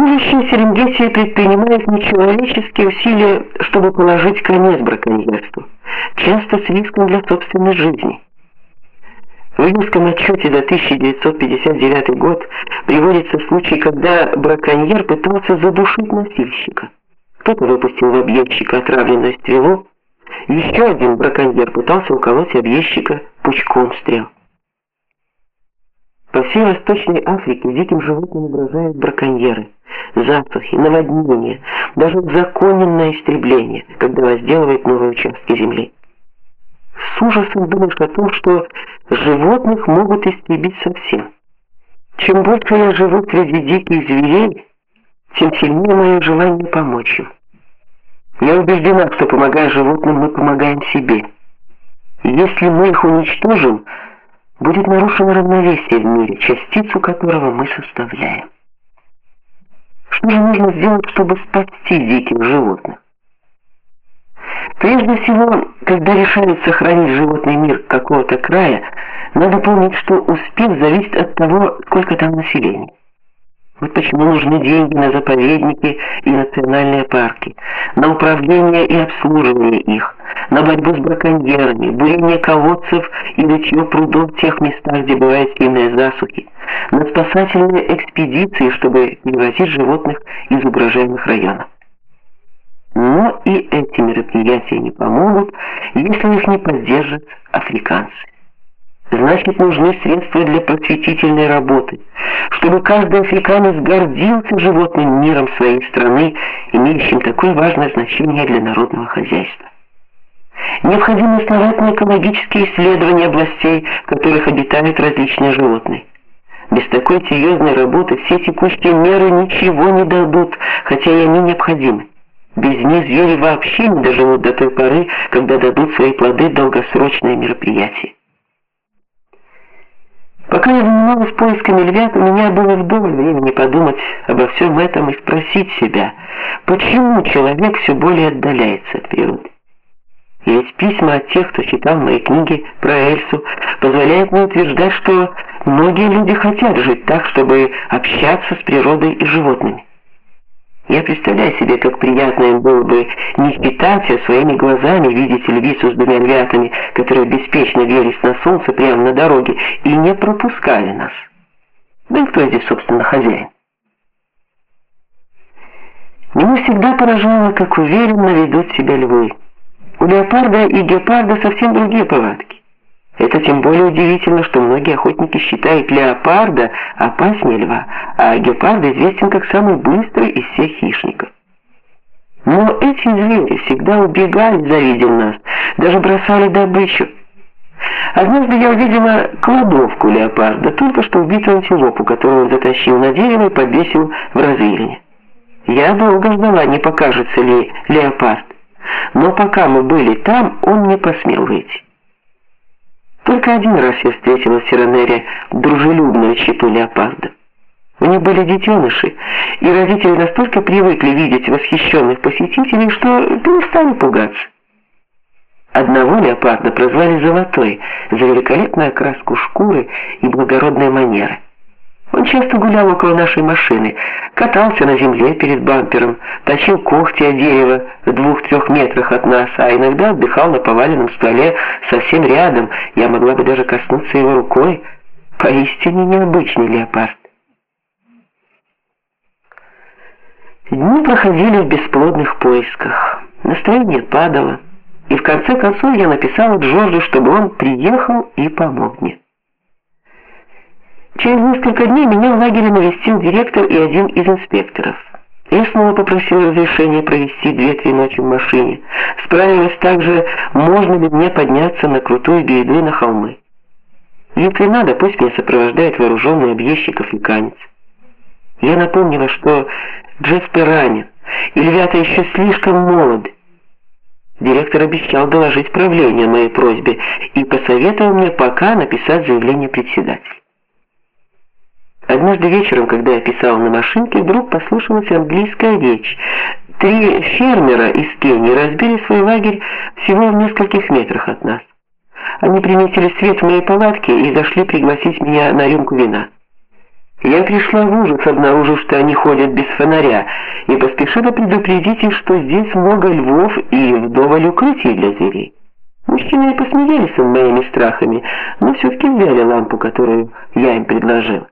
Служащие Серенгетии предпринимают нечеловеческие усилия, чтобы положить конец браконьерству, часто с риском для собственной жизни. В июльском отчете за 1959 год приводится случай, когда браконьер пытался задушить носильщика. Кто-то выпустил в объездчика отравленную стрелу, еще один браконьер пытался уколоть объездчика пучком стрел. По всей Восточной Африке диким животным угрожают браконьеры, засухи, наводнения, даже законное истребление, когда возделывают новые участки земли. С ужасом думаешь о том, что животных могут истребить совсем. Чем больше я живу среди диких зверей, тем сильнее мое желание помочь им. Я убеждена, что помогая животным, мы помогаем себе. Если мы их уничтожим, будет нарушено равновесие в мире, частицу которого мы составляем. Что же нужно сделать, чтобы спасти диких животных? Прежде всего, когда решают сохранить животный мир какого-то края, надо помнить, что успех зависит от того, сколько там населения. Вот почему нужны деньги на заповедники и национальные парки, на управление и обслуживание их, на борьбу с браконьерами, бурение колодцев и рытье прудов в тех местах, где бывают сильные засухи, на спасательные экспедиции, чтобы перевозить животных из угрожаемых районов. Но и эти мероприятия не помогут, если их не поддержат африканцы. Значит, нужны средства для просветительной работы, чтобы каждый африканец гордился животным миром своей страны, имеющим такое важное значение для народного хозяйства. Необходимо основать экологические исследования областей, в которых обитают различные животные. Без такой серьезной работы все текущие меры ничего не дадут, хотя и они необходимы. Без них звери вообще не доживут до той поры, когда дадут свои плоды долгосрочные мероприятия. Пока я занималась поисками львят, у меня было вдоволь времени подумать обо всем этом и спросить себя, почему человек все более отдаляется от природы. Ведь письма от тех, кто читал мои книги про Эльсу, позволяют мне утверждать, что многие люди хотят жить так, чтобы общаться с природой и животными. Я представляю себе, как приятно им было бы не питаться своими глазами видеть львицу с двумя львятами, которые беспечно велись на солнце прямо на дороге и не пропускали нас. Да и кто здесь, собственно, хозяин? Меня всегда поражало, как уверенно ведут себя львы. У леопарда и гепарда совсем другие повадки. Это тем более удивительно, что многие охотники считают леопарда опаснее льва, а гепард известен как самый быстрый из всех хищников. Но эти звери всегда убегали, завидев нас, даже бросали добычу. Однажды я увидела кладовку леопарда, только что убитую антилопу, которую он затащил на дерево и повесил в развилине. Я долго ждала, не покажется ли леопард. Но пока мы были там, он не посмел выйти. Только один раз я встретила в Сиранере дружелюбную читу леопарда. У них были детеныши, и родители настолько привыкли видеть восхищенных посетителей, что перестали пугаться. Одного леопарда прозвали «Золотой» за великолепную окраску шкуры и благородные манеры. Он часто гулял около нашей машины, катался на земле перед бампером, точил когти о дерево в двух-трех метрах от нас, а иногда отдыхал на поваленном стволе совсем рядом. Я могла бы даже коснуться его рукой. Поистине необычный леопард. Дни проходили в бесплодных поисках. Настроение падало, и в конце концов я написала Джорджу, чтобы он приехал и помог мне. Через несколько дней меня в лагере навестил директор и один из инспекторов. Я снова попросил разрешения провести две-три ночи в машине. Справилась также, можно ли мне подняться на крутую гряду на холмы. Если надо, пусть меня сопровождает вооруженный объездчик африканец. Я напомнила, что Джеспер ранен, и ребята еще слишком молоды. Директор обещал доложить правлению о моей просьбе и посоветовал мне пока написать заявление председателю. Однажды вечером, когда я писал на машинке, вдруг послышалась английская речь. Три фермера из Кении разбили свой лагерь всего в нескольких метрах от нас. Они приметили свет в моей палатке и зашли пригласить меня на рюмку вина. Я пришла в ужас, обнаружив, что они ходят без фонаря, и поспешила предупредить их, что здесь много львов и вдоволь укрытий для зверей. Мужчины посмеялись над моими страхами, но все-таки взяли лампу, которую я им предложил.